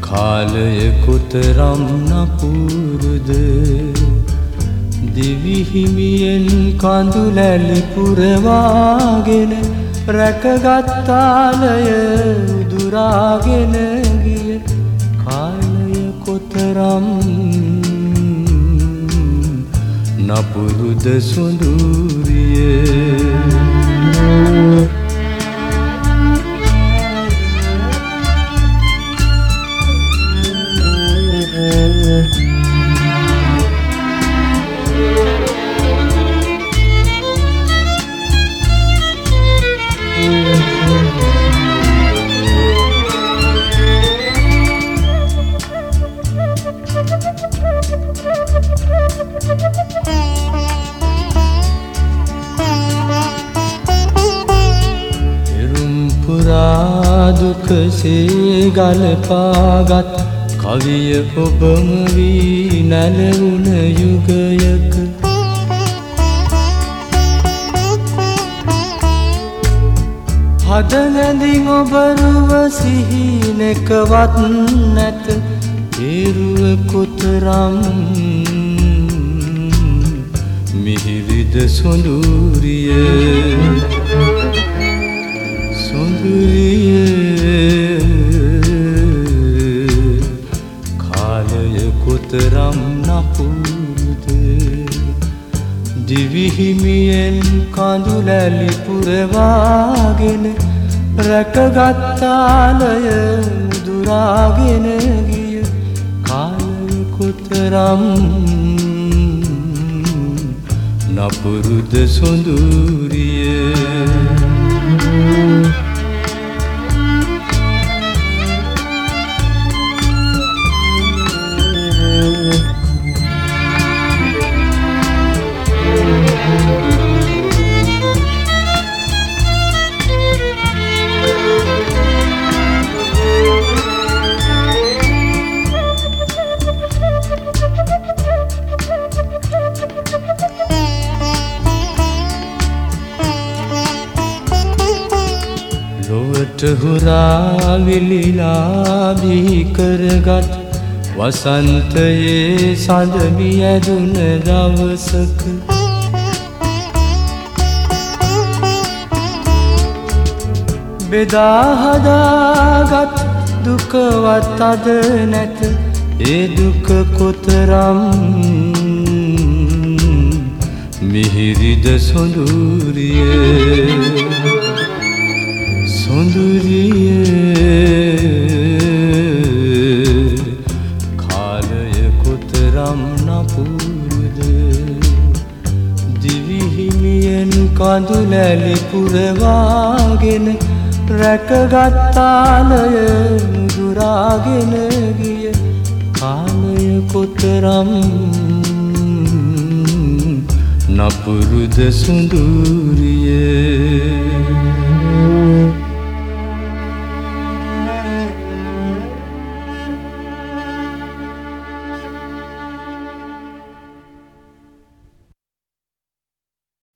කාලය කොතරම් නපුරුද? දිවිහිමියෙන් කඳුලැලි පුරවාගෙන රැකගත්තාලය උදුරාගෙන ගිය කාලය කොතරම් නපුරුද සුඳුරියේ. දුකසේ ගලපාගත් කවිය ඔබම වී නැලවුණ යුගයක. හදනැඳින් ඔබරුව සිහිනෙකවත් නැත. ඒරුව කොතරම් මිහිරිද සොඳුරිය සොඳුරිය? නපුරුද දිවිහිමියෙන් කඳුලැලි පුරවාගෙන රැකගත්තාලය දුරාගෙන ගිය කාලය කොතරම් නපුරුද සොඳුරිය. ලොවට හුරාවිලිලා බිහිකරගත් වසන්තයේ සඳවි ඇදුන දවසක බෙදාහදාගත් දුකවත් අද නැත. ඒ දුක කොතරම් මිහිරිද සොඳුරියේ? සොඳුරිය කාලය කොතරම් නපුරුද දිවිහිමියෙන් කඳුලැලි පුරවාගෙන රැකගත්තාලය දුරාගෙන ගිය කාලය කොතරම් නපුරුද සුඳුරියේ